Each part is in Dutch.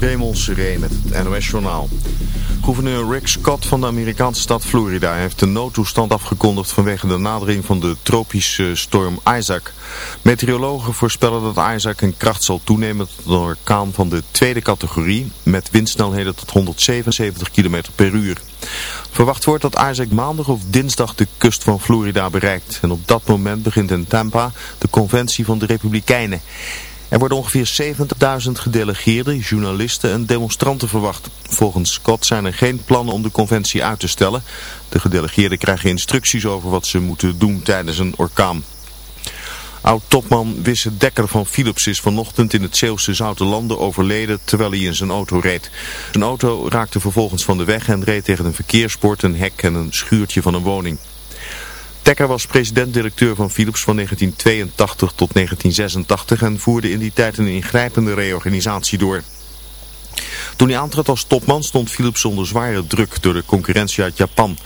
Raymond met het NOS-journaal. Gouverneur Rick Scott van de Amerikaanse stad Florida heeft de noodtoestand afgekondigd vanwege de nadering van de tropische storm Isaac. Meteorologen voorspellen dat Isaac een kracht zal toenemen tot een orkaan van de tweede categorie met windsnelheden tot 177 km per uur. Verwacht wordt dat Isaac maandag of dinsdag de kust van Florida bereikt en op dat moment begint in Tampa de conventie van de Republikeinen. Er worden ongeveer 70.000 gedelegeerden, journalisten en demonstranten verwacht. Volgens Scott zijn er geen plannen om de conventie uit te stellen. De gedelegeerden krijgen instructies over wat ze moeten doen tijdens een orkaan. Oud-topman Wisse Dekker van Philips is vanochtend in het Zeeuwse Zoutelanden overleden terwijl hij in zijn auto reed. Zijn auto raakte vervolgens van de weg en reed tegen een verkeersbord, een hek en een schuurtje van een woning. Dekker was president-directeur van Philips van 1982 tot 1986 en voerde in die tijd een ingrijpende reorganisatie door. Toen hij aantrad als topman stond Philips onder zware druk door de concurrentie uit Japan.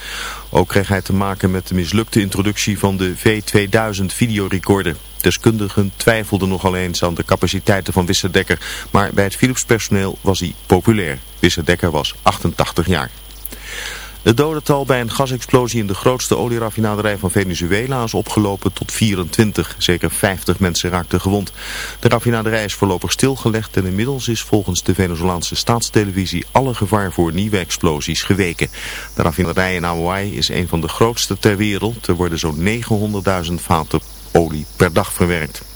Ook kreeg hij te maken met de mislukte introductie van de V2000 videorecorder. Deskundigen twijfelden nogal eens aan de capaciteiten van Wisse Dekker, maar bij het Philips personeel was hij populair. Wisse Dekker was 88 jaar. Het dodental bij een gasexplosie in de grootste olieraffinaderij van Venezuela is opgelopen tot 24. Zeker 50 mensen raakten gewond. De raffinaderij is voorlopig stilgelegd en inmiddels is volgens de Venezolaanse staatstelevisie alle gevaar voor nieuwe explosies geweken. De raffinaderij in Hawaii is een van de grootste ter wereld. Er worden zo'n 900.000 vaten olie per dag verwerkt.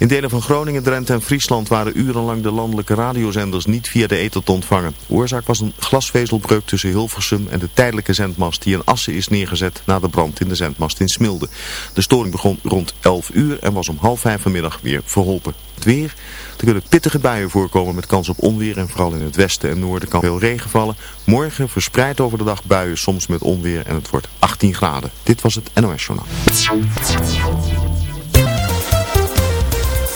In delen van Groningen, Drenthe en Friesland waren urenlang de landelijke radiozenders niet via de ether te ontvangen. Oorzaak was een glasvezelbreuk tussen Hilversum en de tijdelijke zendmast die in Assen is neergezet na de brand in de zendmast in Smilde. De storing begon rond 11 uur en was om half vijf vanmiddag weer verholpen. Het weer, er kunnen pittige buien voorkomen met kans op onweer en vooral in het westen en noorden kan veel regen vallen. Morgen verspreid over de dag buien, soms met onweer en het wordt 18 graden. Dit was het NOS Journaal.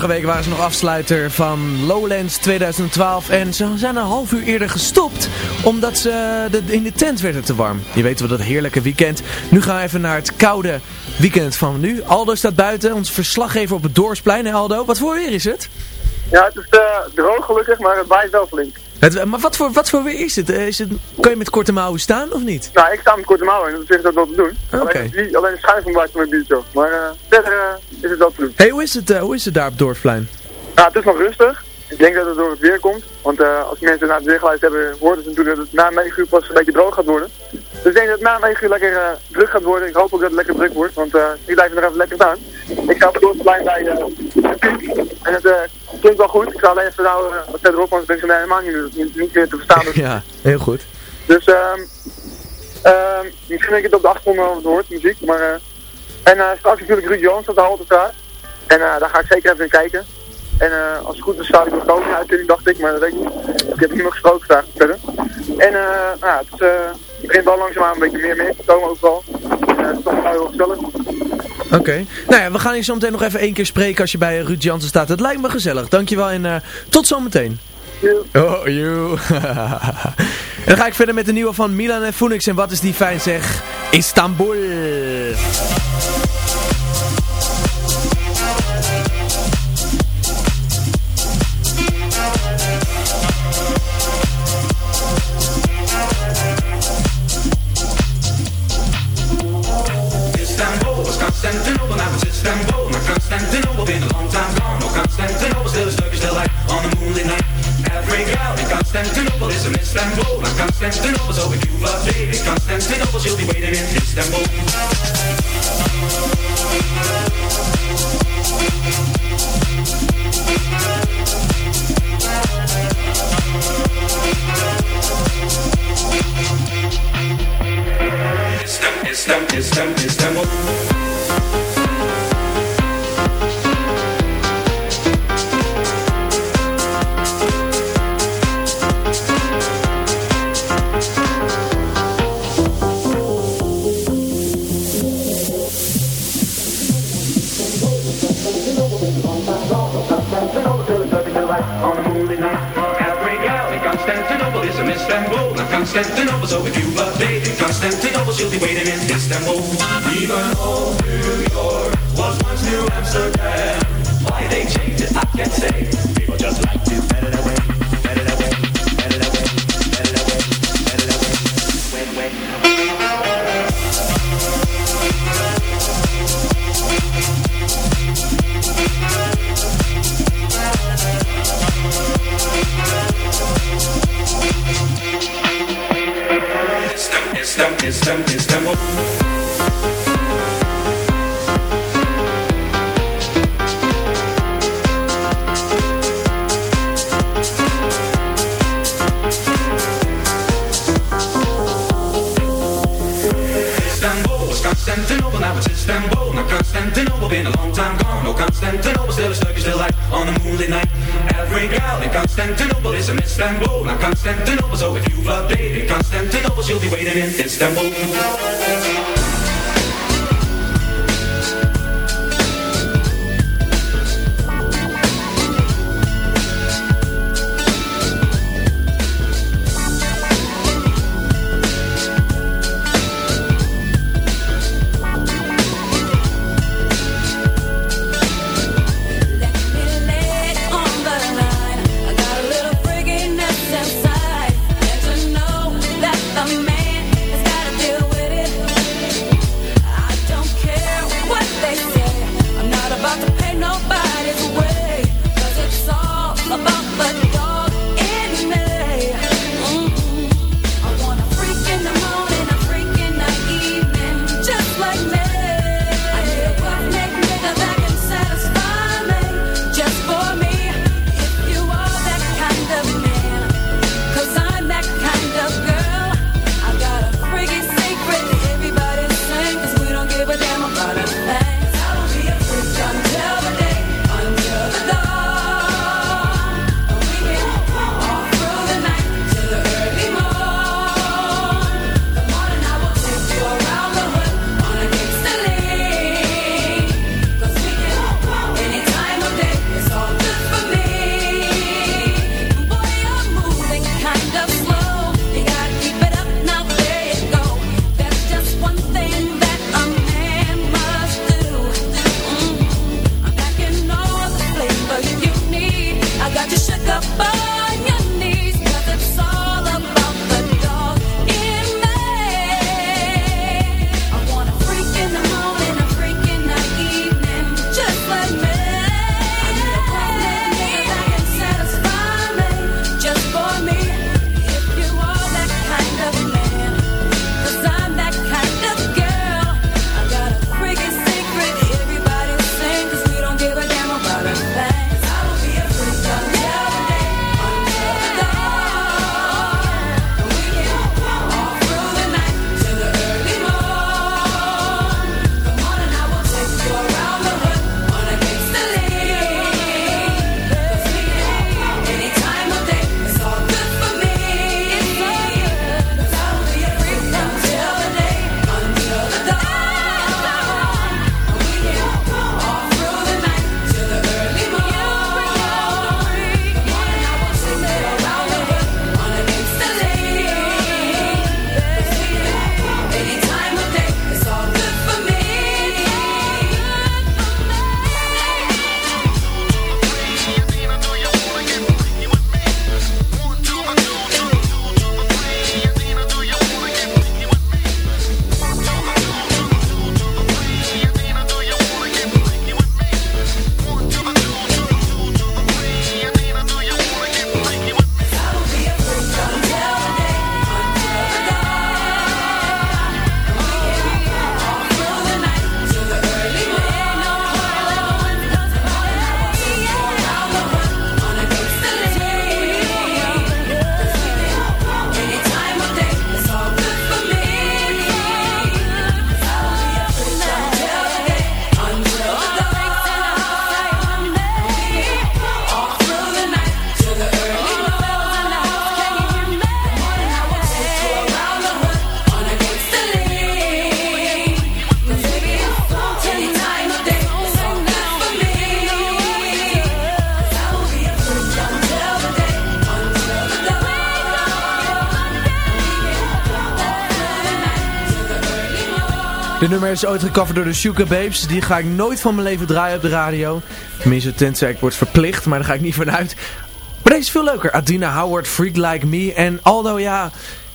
Vorige week waren ze nog afsluiter van Lowlands 2012 en ze zijn een half uur eerder gestopt omdat ze in de tent werden te warm. Je weet wel dat heerlijke weekend. Nu gaan we even naar het koude weekend van nu. Aldo staat buiten, ons verslaggever op het Dorpsplein. Hè Aldo, wat voor weer is het? Ja, het is eh, droog gelukkig, maar het waait wel flink. het maar wat voor, wat voor weer is het? Eh, is het? Kan je met korte mouwen staan of niet? Nou, ik sta met korte mouwen en dat is dat wel te doen. Oké. Alleen, alleen de schuif van buiten mijn biertje. Maar eh, verder is het wel te doen. hey, hoe is het, hoe is het daar op het Dorpsplein? Nou, het is nog rustig. Ik denk dat het door het weer komt. Want als mensen naar het weer geluisterd hebben, hoorden ze natuurlijk dat het na 9 uur pas een beetje droog gaat worden. Dus ik denk dat het na 9 uur lekker eh, druk gaat worden. Ik hoop ook dat het lekker druk wordt, want eh ik blijf er nog even lekker staan. Ik sta op het Dorpsplein bij eh, de. En het klinkt wel goed. Ik ga alleen even nou, wat verderop, want ben ik zo helemaal niet, niet, niet meer te verstaan. Dus Ja, heel goed. Dus ehm ehm misschien je het op de achtergrond wel hoort, muziek. Maar, eh en straks natuurlijk Ruud Jans op de Haltestraat. En daar ga ik zeker even in kijken. En eh, als het goed is zou ik nog komen uitzending, dacht ik. Maar dat weet ik niet. Ik heb niemand gesproken vandaag verder. En eh nou, het, is, eh, het begint wel langzaamaan een beetje meer mee te komen ook wel. Het is toch wel heel gezellig. Oké. Nou ja, we gaan hier zo meteen nog even één keer spreken als je bij Ruud Jansen staat. Het lijkt me gezellig. Dankjewel en eh, tot zometeen. Oh, you. en dan ga ik verder met de nieuwe van Milan en Phoenix. En wat is die fijn zeg? Istanbul. Constantinople, now it's Istanbul. Not Constantinople, been a long time gone. No Constantinople, still a circus delight on a moonlit night. Every gal in Constantinople is an Istanbul. Not Constantinople, so if you love baby, Constantinople, she'll be waiting in Istanbul. Istanbul, Istanbul, Istanbul, Istanbul. Not Constantinople, so if you love dating Constantinople, she'll be waiting in Istanbul. Even though New York was once New Amsterdam, why they changed it, I can't say. People just like Constantinople, now it's Istanbul. Not Constantinople, been a long time gone. No Constantinople, still a Turkish delight on a moonlit night. Every gal in Constantinople Istanbul. Not Constantinople, so if you love dating Constantinople, she'll be waiting in Istanbul. Nummer is ooit gecoverd door de Sugar Babes. Die ga ik nooit van mijn leven draaien op de radio. Tenminste, tenzij ik word verplicht, maar daar ga ik niet vanuit. Maar deze is veel leuker. Adina Howard, Freak Like Me. En Aldo, ja...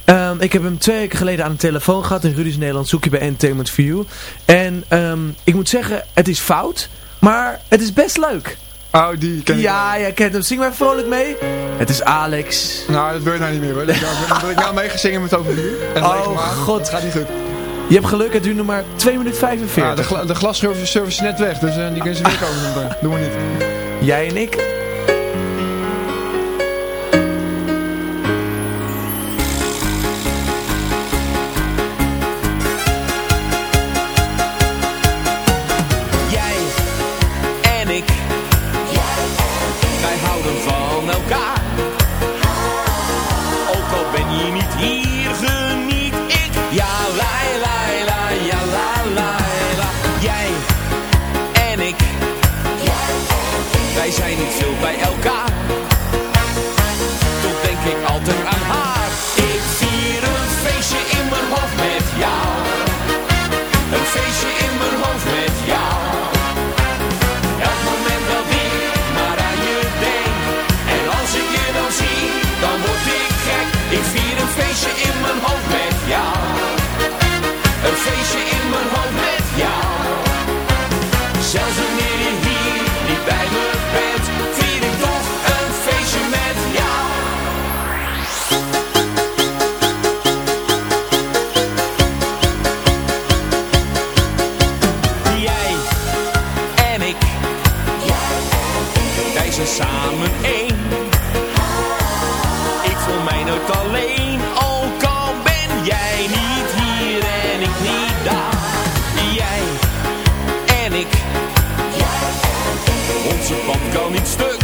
ehm, ik heb hem twee weken geleden aan de telefoon gehad. In Rudy's Nederland zoek je bij Entertainment for You. En ehm, ik moet zeggen, het is fout. Maar het is best leuk. Oh, die ken ik Ja, jij kent hem. Zing maar vrolijk mee. Het is Alex. Nou, dat wil je nou niet meer hoor. Dat, dat, dat ik nou mee ga zingen met Oh. God. Het gaat niet goed. Je hebt geluk, het duurt nog maar 2 minuten 45. Ja, de, gla de glasservice is net weg, dus eh, die kunnen ze weer komen. doen. Doe maar niet. Jij en ik. Bij elkaar. Onze band kan niet stuk,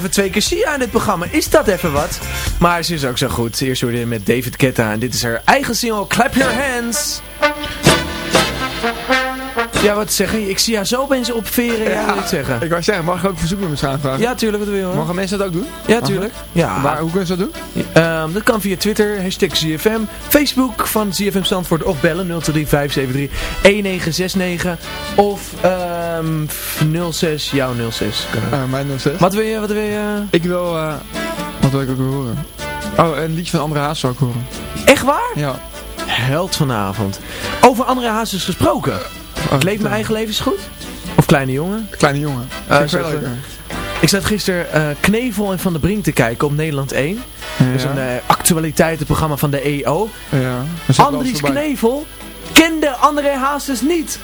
even twee keer Sia in dit programma. Is dat even wat? Maar ze is ook zo goed. Eerst hoorde je met David Ketta en dit is haar eigen single Clap Your Hands. Ja, wat zeggen? Ik zie haar zo opeens opveren. Ja, wil je zeggen? Ik wou zeggen, mag ik ook verzoeknummers aanvragen? Ja, tuurlijk, wat wil je hoor. Mogen mensen dat ook doen? Ja, tuurlijk. Ja. Waar, hoe kunnen ze dat doen? Ehm, dat kan via Twitter, hashtag ZFM, Facebook van ZFM Zandvoort of bellen 023 573 1969 of ehm 06, jouw 06. Kan ook. Ah, mijn 06. Wat wil je, wat wil je? Ik wil, eh, wat wil ik ook horen? Oh, een liedje van Andere Haas zou ik horen. Echt waar? Ja. Held vanavond. Over andere hazes gesproken. Oh, Ik leef mijn eigen leven is goed? Of kleine jongen? Kleine jongen. Ik leuker. Ik zat gisteren eh, Knevel en Van der Brink te kijken op Nederland 1. Dat is een eh, actualiteitenprogramma van de EO. Ja. Andries. Knevel kende André Hazes niet.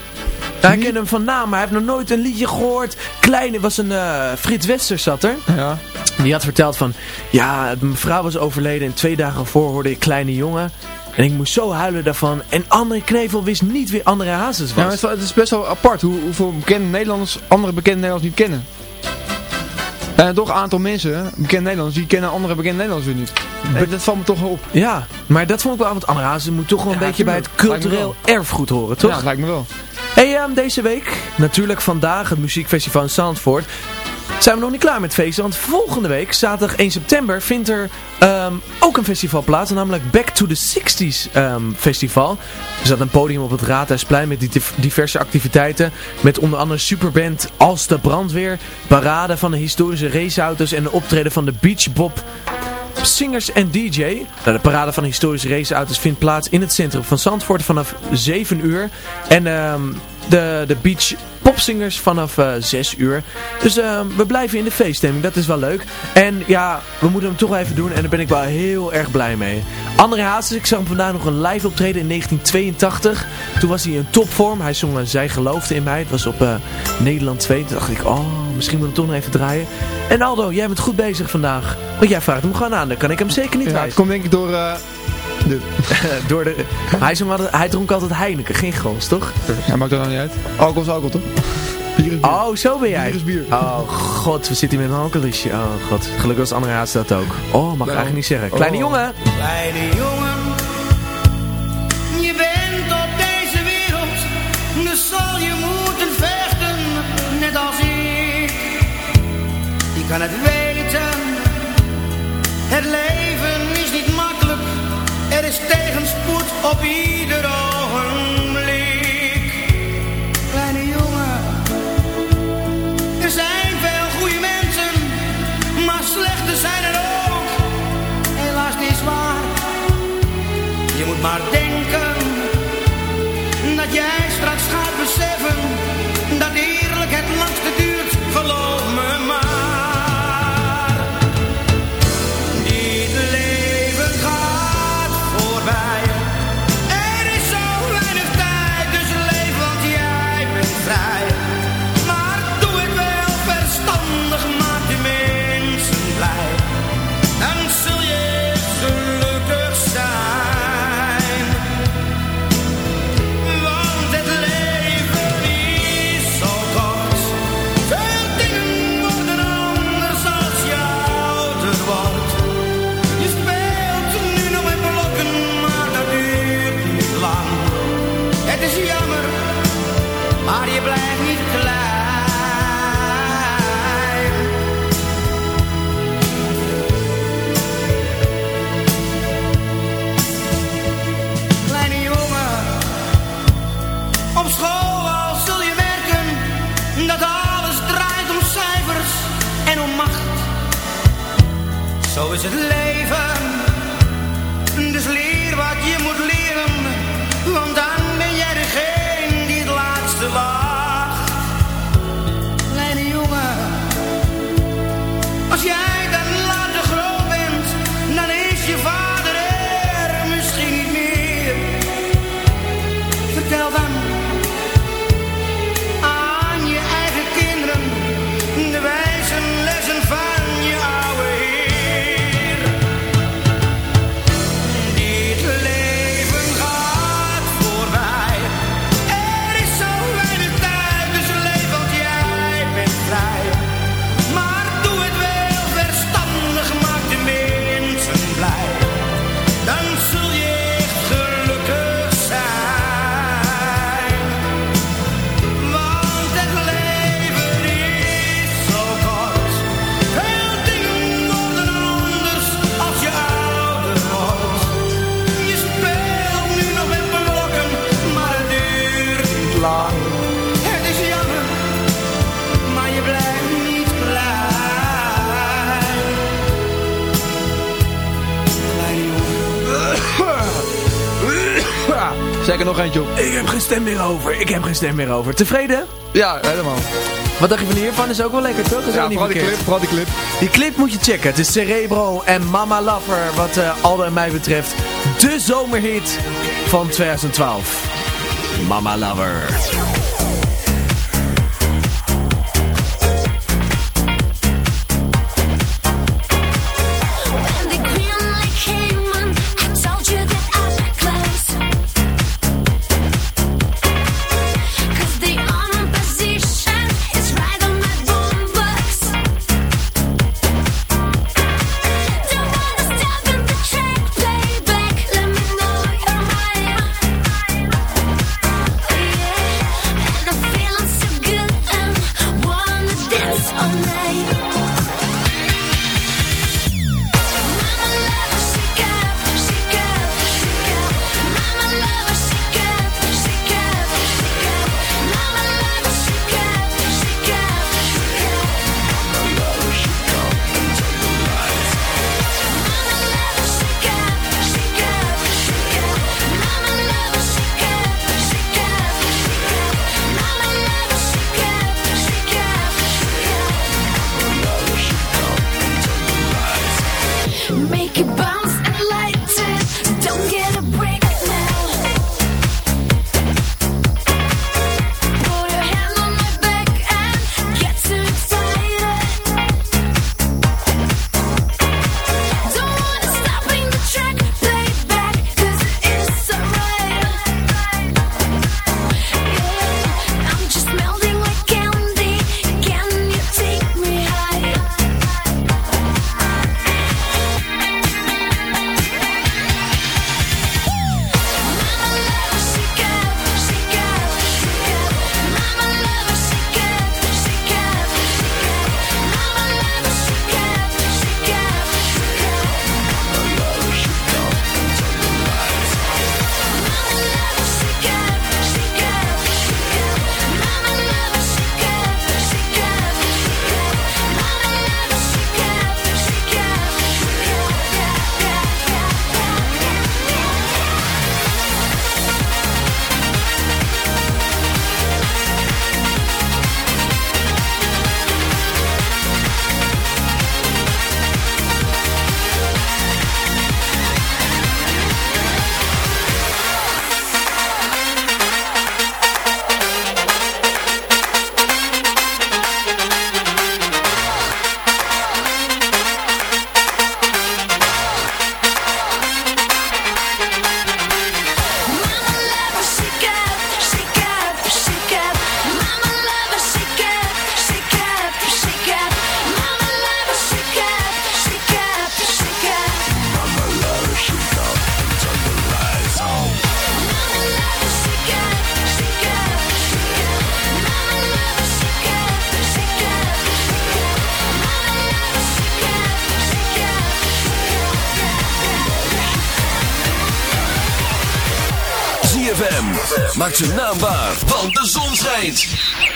Hij kende hem van naam, maar hij heeft nog nooit een liedje gehoord. Kleine was een eh, Frits Wester zat er. Ja. Die had verteld van, ja, mijn vrouw was overleden en twee dagen ervoor hoorde ik Kleine Jongen. En ik moest zo huilen daarvan. En André Knevel wist niet wie André Hazes Ja, was. het, is wel- het is best wel apart hoe, hoeveel bekende Nederlanders andere bekende Nederlanders niet kennen. En toch een aantal mensen, bekende Nederlanders, die kennen andere bekende Nederlanders weer niet. Dat- Dat valt me toch wel op. Ja, maar dat vond ik wel, want André Hazes moet toch wel een Ja, beetje bij het cultureel erfgoed horen, toch? Ja, dat lijkt me wel. Hey, ehm, deze week, natuurlijk vandaag het muziekfestival in Zandvoort. Zijn we nog niet klaar met feesten, want volgende week, zaterdag 1 september, vindt er ehm, ook een festival plaats, namelijk Back to the 60s ehm, festival. Er staat een podium op het Raadhuisplein met diverse activiteiten, met onder andere superband Als de Brandweer, parade van de historische raceauto's en de optreden van de Beach Bob Singers en DJ. Nou, de parade van historische raceauto's vindt plaats in het centrum van Zandvoort vanaf 7 uur. En ehm, de, de beach popsingers vanaf eh 6 uur. Dus ehm, we blijven in de feeststemming, dat is wel leuk. En ja, we moeten hem toch even doen en daar ben ik wel heel erg blij mee. André Hazes, ik zag hem vandaag nog een live optreden in 1982. Toen was hij in topvorm. Hij zong eh, Zij geloofde in mij. Het was op eh, Nederland 2. Toen dacht ik, oh, misschien moet ik hem toch nog even draaien. En Aldo, jij bent goed bezig vandaag. Want jij vraagt hem gewoon aan, dan kan ik hem zeker niet Ja, het wijzen. komt denk ik door... de, Door de, hij, zong altijd, hij dronk altijd Heineken, geen Gons, toch? ja, maakt dat nou niet uit. Alcohol is alcohol, toch? Bier is bier. Oh, zo ben jij. Bier is bier. Oh god, we zitten hier met een alcoholisje. Oh god, gelukkig was André Haas dat ook. Oh, mag ik eigenlijk niet zeggen. Kleine Oh. jongen. Kleine jongen, je bent op deze wereld, dus zal je moeten vechten, net als ik. Je kan het weten, op ieder ogenblik. Kleine jongen, er zijn veel goede mensen, maar slechte zijn er ook helaas niet waar. Je moet maar denken meer over. Ik heb geen stem meer over. Tevreden? Ja, helemaal. Wat dacht je van hiervan? Is ook wel lekker, toch? Is ja, die, clip, die clip. Die clip moet je checken. Het is Cerebro en Mama Lover, wat uh, Aldo en mij betreft, de zomerhit van 2012. Mama Lover.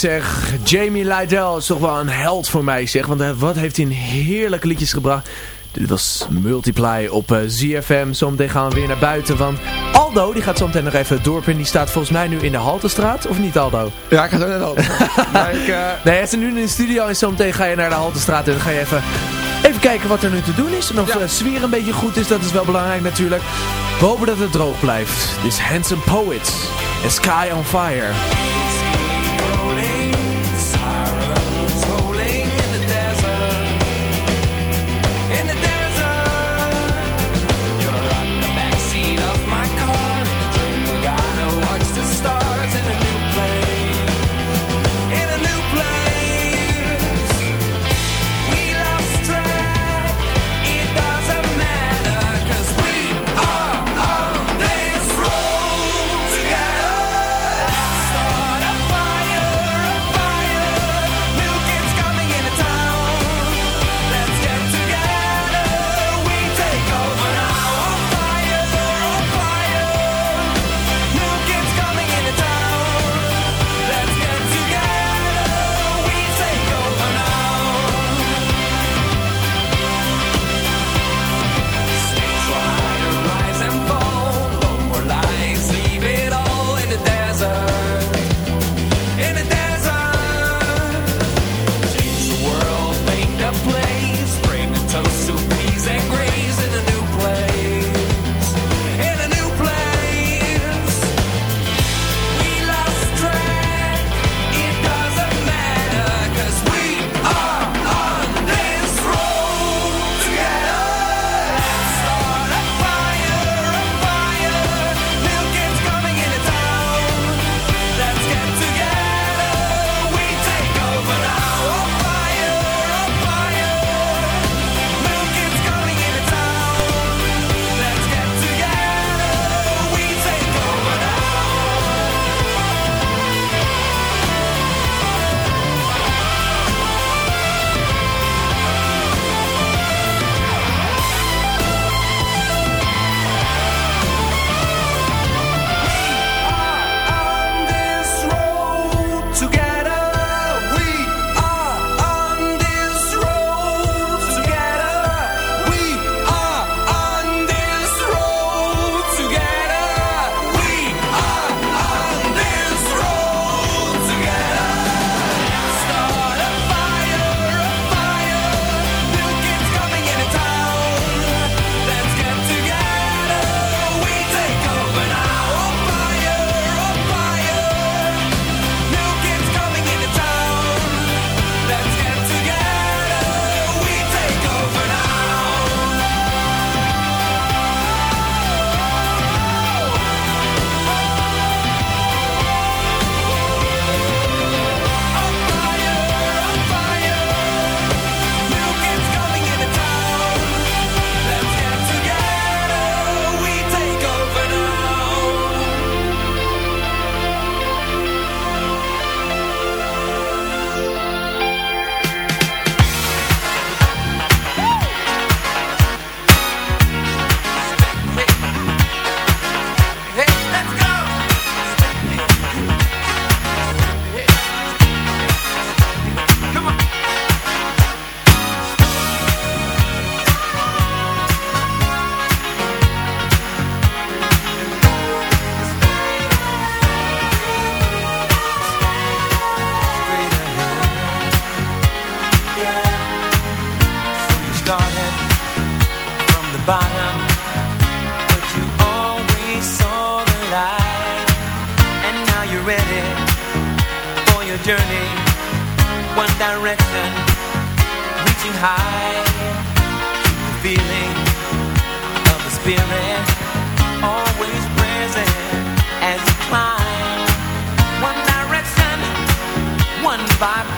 Heerlijk zeg. Jamie Lydell is toch wel een held voor mij zeg. Want eh, wat heeft hij een heerlijke liedjes gebracht. Dit was Multiply op eh, ZFM. Zometeen gaan we weer naar buiten. Want Aldo die gaat zometeen nog even het dorp in. Die staat volgens mij nu in de Haltestraat. Of niet Aldo? Ja, ik ga zo net al. maar ik, eh, Nee, hij is nu in de studio. En zometeen ga je naar de Haltestraat. En dan ga je even, even kijken wat er nu te doen is. En of Ja. de sfeer een beetje goed is. Dat is wel belangrijk natuurlijk. We hopen dat het droog blijft. This Handsome Poet. En Sky on Fire. Journey, one direction, reaching high. The feeling of the spirit always present as you climb. One direction, one vibration.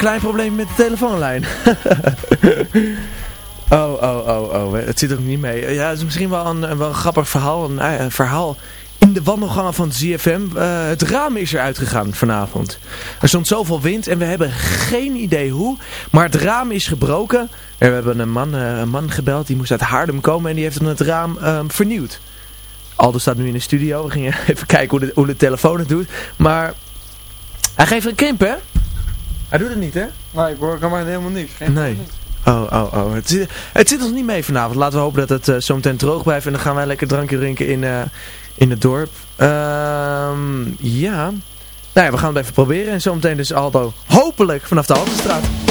Klein probleem met de telefoonlijn. oh, oh, oh, oh. Het zit ook niet mee. Ja, het is misschien wel een, wel een grappig verhaal. Een, eh, verhaal in de wandelgangen van ZFM. Eh, het raam is eruit gegaan vanavond. Er stond zoveel wind en we hebben geen idee hoe. Maar het raam is gebroken. En we hebben een man, eh, een man gebeld. Die moest uit Haarlem komen en die heeft het raam ehm, vernieuwd. Aldo staat nu in de studio. We gingen even kijken hoe de, hoe de telefoon het doet. Maar hij geeft een krimp, hè? Hij doet het niet, hè? Nee, ik hoor kan maar helemaal niks. Geen Nee. Oh, oh, oh. Het zit, het zit ons niet mee vanavond. Laten we hopen dat het uh, zometeen droog blijft. En dan gaan wij lekker drankje drinken in, eh, in het dorp. Ehm ja. Nou ja, we gaan het even proberen. En zometeen dus Aldo hopelijk vanaf de Haltestraat.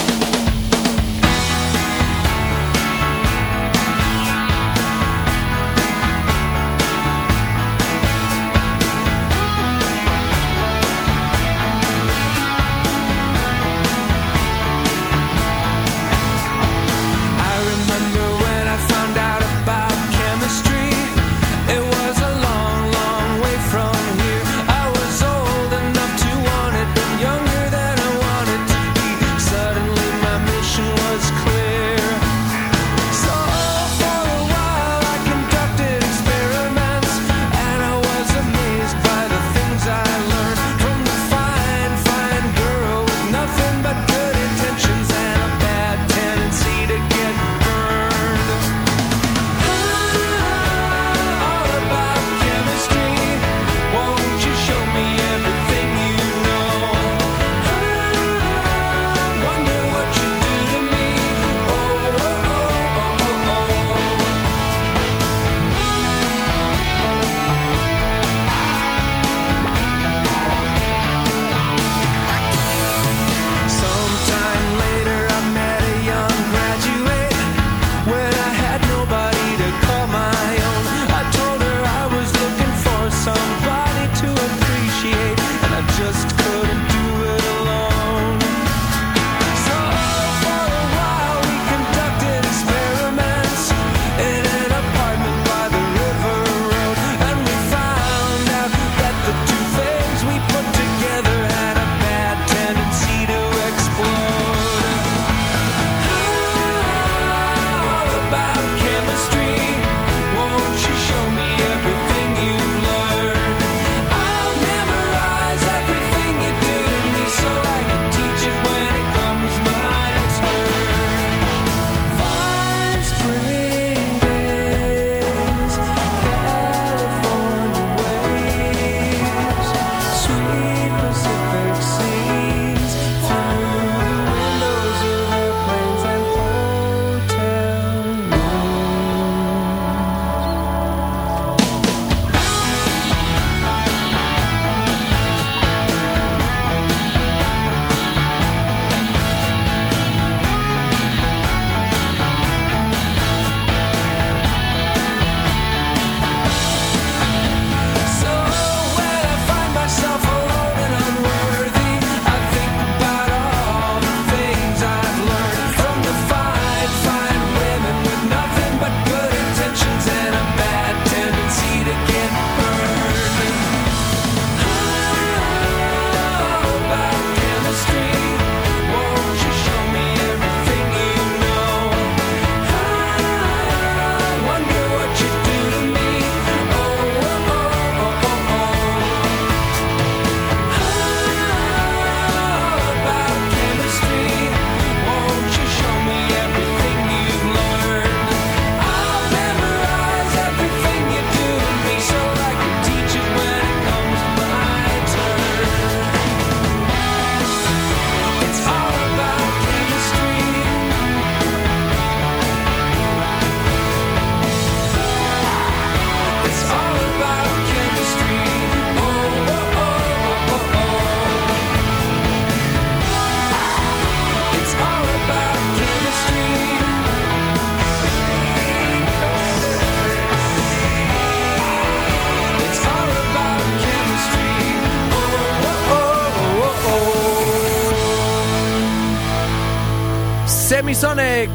Semisonic.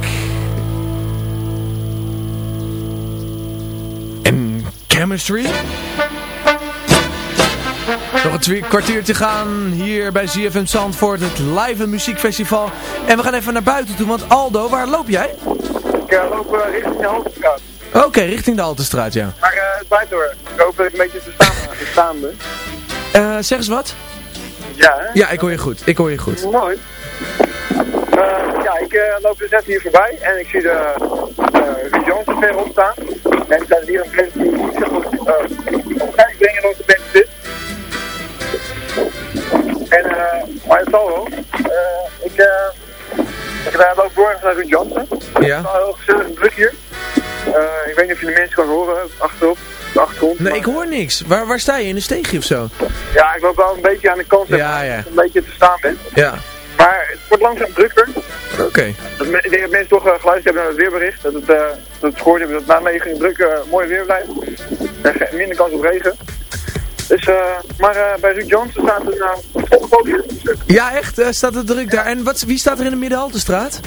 En Chemistry. Nog een twee kwartier te gaan hier bij ZFM Zandvoort, het live muziekfestival. En we gaan even naar buiten toe, want Aldo, waar loop jij? Ik loop richting de Haltestraat. Oké, richting de Altenstraat, ja. Maar eh, het waait door. Ik hoop dat ik een beetje te staan. Eh, zeg eens wat. Ja, hè? Ja, ik hoor je goed. Ik hoor je goed. Mooi. Ik eh, loop dus net hier voorbij en ik zie de uh, Jansen verop staan. En er staat hier een band die niet zo goed uh, kijk brengen de band zit. En, eh, maar het zal wel. Eh, ik, eh, ik ook door naar Ruud Jansen. Ja. Het is wel heel gezellig en druk hier. Eh, ik weet niet of je de mensen kan horen achterop, de achtergrond. Nee, maar- ik hoor niks. Waar, waar sta je? In een steegje of zo? Ja, ik loop wel een beetje aan de kant Ja, ja. ik een beetje te staan ben. Ja. Maar het wordt langzaam drukker. Oké. Me- Ik denk dat mensen toch eh, geluisterd hebben naar het weerbericht. Dat het, eh, dat het gehoord hebben dat na 9 uur druk eh, mooi weer blijft. En minder kans op regen. Dus, eh, maar eh, bij Ruud Jansen staat een uh. Ja, echt? staat het druk daar? En wat, wie staat er in de Middenhaltestraat?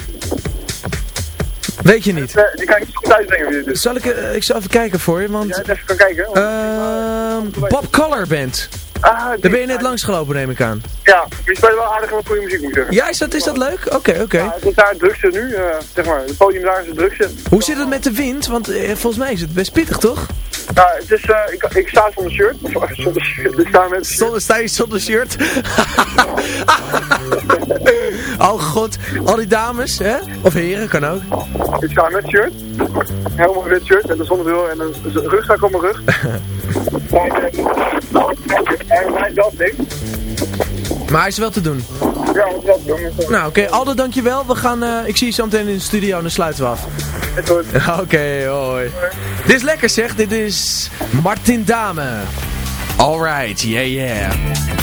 Weet je niet. Die kan ik thuis brengen het. Zal ik, ik zal even kijken voor je, want... het even kan kijken. Ehm Bob Color Band. Ah, Daar ben je net langs gelopen, neem ik aan. Ja, die spelen wel aardig wat goede muziek moet ik zeggen. Ja, is dat, is dat leuk? Oké, oké. Ja, het is daar het drukste nu, eh, zeg maar. Het podium daar is het drukste. Hoe zit het met de wind? Want eh, volgens mij is het best pittig, toch? Ja, het is, eh, ik, ik sta zonder shirt. Of, zonder shirt. Ik sta met... Zonder, sta je zonder shirt? oh god, al die dames, hè? Of heren, kan ook. Ik sta met shirt. Helemaal wit shirt en een zonnebril en een een rugzak op mijn rug. en hij dat ding. Maar hij is wel te doen. Ja, dat doen. Nou, oké. Aldo, dankjewel. We gaan, eh, ik zie je zo meteen in de studio en dan sluiten we af. Oké, hoi. Dit is lekker zeg. Dit is Martin Dame. Alright, yeah, yeah.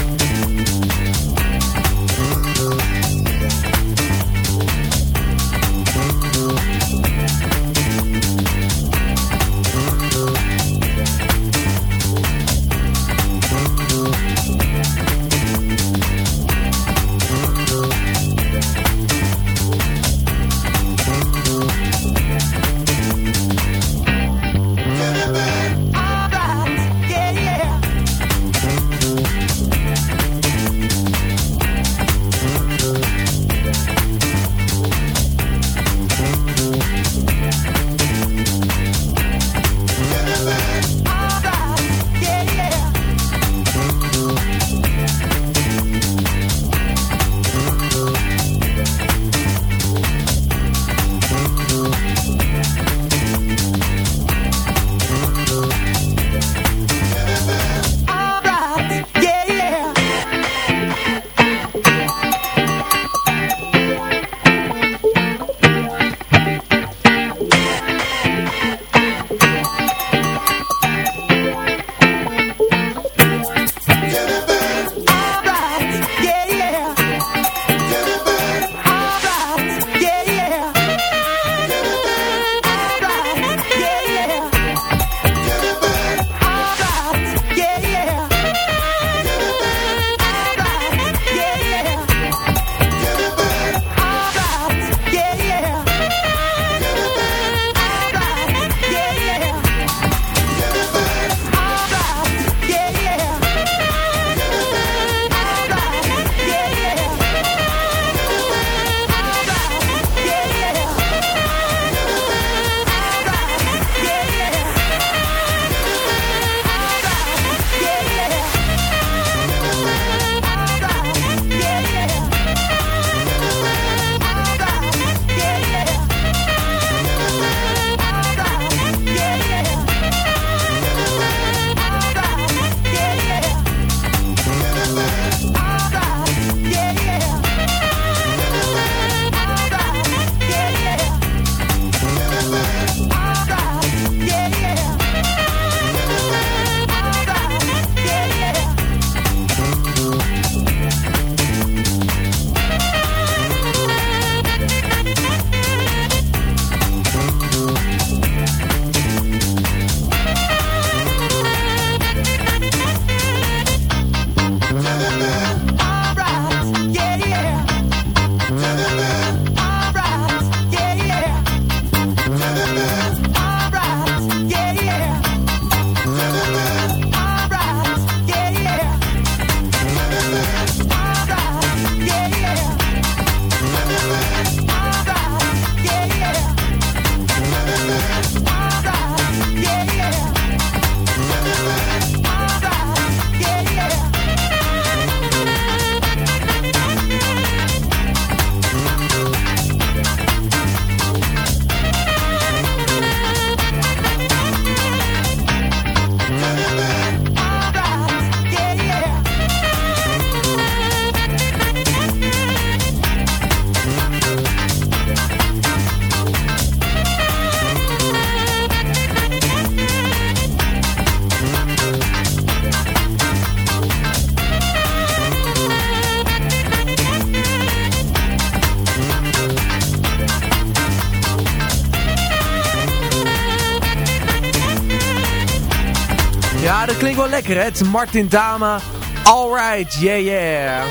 Wel lekker, hè? Het is Martin Dama. Alright, yeah, yeah.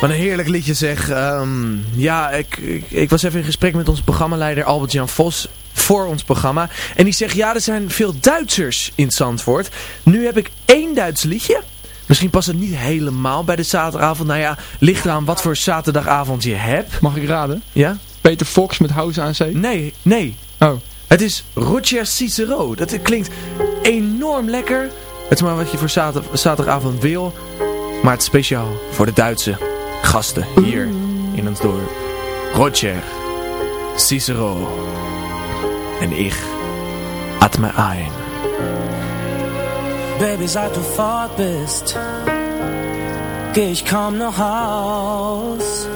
Wat een heerlijk liedje zeg. Ehm, ja, ik, ik, ik was even in gesprek met onze programmaleider Albert-Jan Vos voor ons programma. En die zegt, ja, er zijn veel Duitsers in Zandvoort. Nu heb ik één Duits liedje. Misschien past het niet helemaal bij de zaterdagavond. Nou ja, ligt eraan wat voor zaterdagavond je hebt. Mag ik raden? Ja? Peter Fox met House aan Zee? Nee, nee. Oh. Het is Roger Cicero. Dat klinkt enorm lekker. Het is maar wat je voor zater- zaterdagavond wil. Maar het is speciaal voor de Duitse gasten hier in ons dorp. Roger Cicero. En ik atme ein. Baby, seit du fort bist, geh ich kaum noch aus.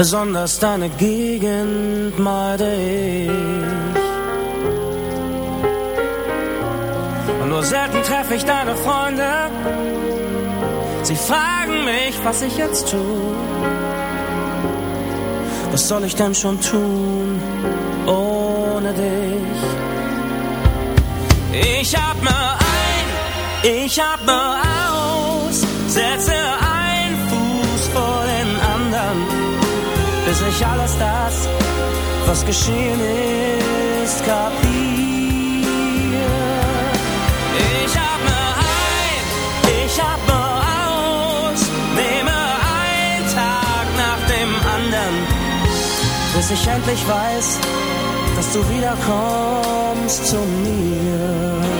Besonders deine Gegend meide ich. Und nur selten treffe ich deine Freunde. Sie fragen mich, was ich jetzt tue. Was soll ich denn schon tun ohne dich? Ich atme ein, ich atme aus, setze ein ich alles das, was geschehen ist, kapiere. Ich atme ein, ich atme aus, nehme einen Tag nach dem anderen, bis ich endlich weiß, dass du wiederkommst zu mir.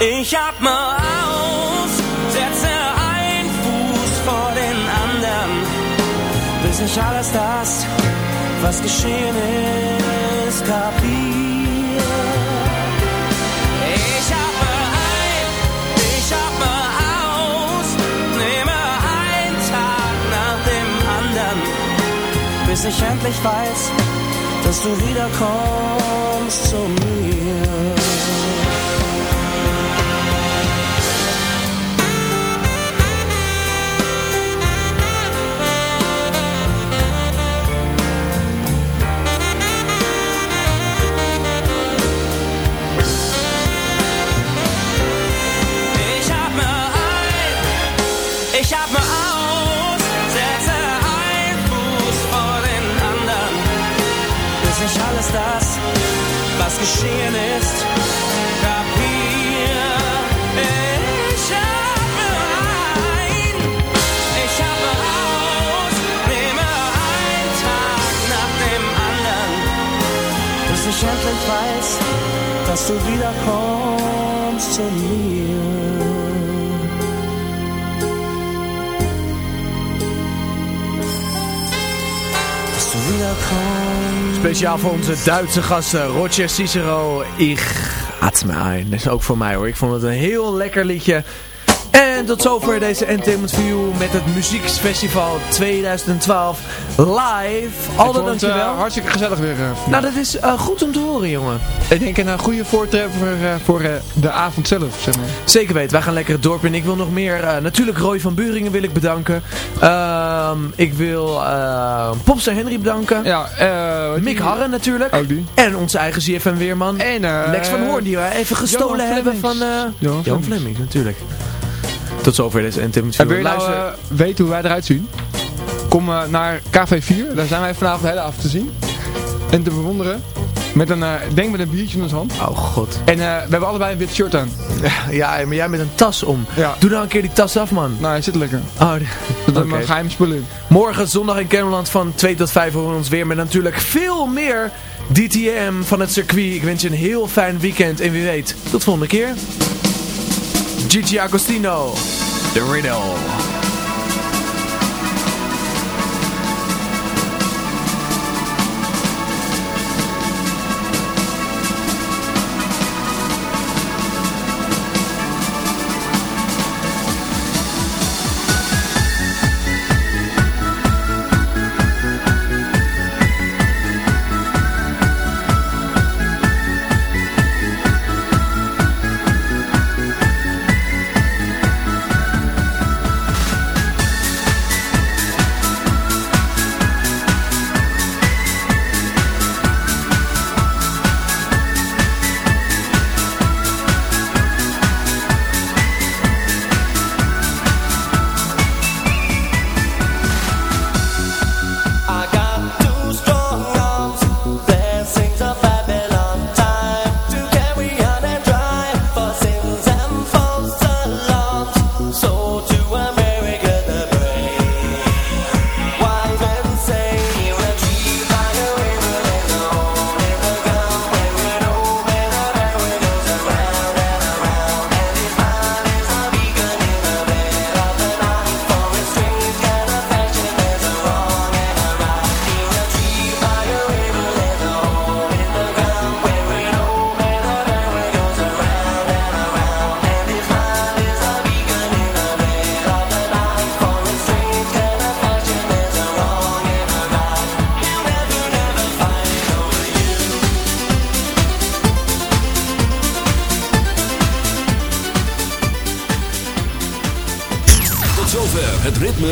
Ich atme aus, setze ein Fuß vor den anderen, bis ich alles das, was geschehen ist, kapiere. Ich atme ein, ich atme aus, nehme einen Tag nach dem anderen, bis ich endlich weiß, dass du wiederkommst zu mir. Geschehen ist, kapiere. Ich atme ein, ich atme aus, nehme einen Tag nach dem anderen, bis ich endlich weiß, dass du wiederkommst zu mir. Speciaal voor onze Duitse gasten, Roger Cicero, Ich atme ein. Dat is ook voor mij hoor. Ik vond het een heel lekker liedje. En tot zover deze Entertainment View met het Muzieksfestival 2012 live. Aldo, dankjewel. eh, hartstikke gezellig weer. eh, nou, dat is eh, goed om te horen, jongen. Ik denk een goede voortreffer voor de avond zelf, zeg maar. Zeker weten, wij gaan lekker het dorp in. Ik wil nog meer, natuurlijk Roy van Buringen wil ik bedanken. Ehm, ik wil Popster Henry bedanken. Ja, Mick Harren natuurlijk. Ook die. En onze eigen ZFM-weerman. En eh, Lex van Hoorn, die wij even gestolen Johan hebben van Flemings. Johan Jan Flemings. Fleming, natuurlijk. Tot zover deze Entertainment En wil je nou eh, weten hoe wij eruit zien? Kom eh, naar KV4, daar zijn wij vanavond de hele avond te zien. En te bewonderen. Met een, ik denk met een biertje in ons hand. Oh god. En we hebben allebei een wit shirt aan. Ja, maar jij met een tas om. Ja. Doe nou een keer die tas af, man. Nou, hij zit lekker. Oh, Oké. zitten maar geheime spullen in. Morgen zondag in Kermeland van 2 tot 5 horen we ons weer met natuurlijk veel meer DTM van het circuit. Ik wens je een heel fijn weekend en wie weet, tot volgende keer. Gigi Agostino, The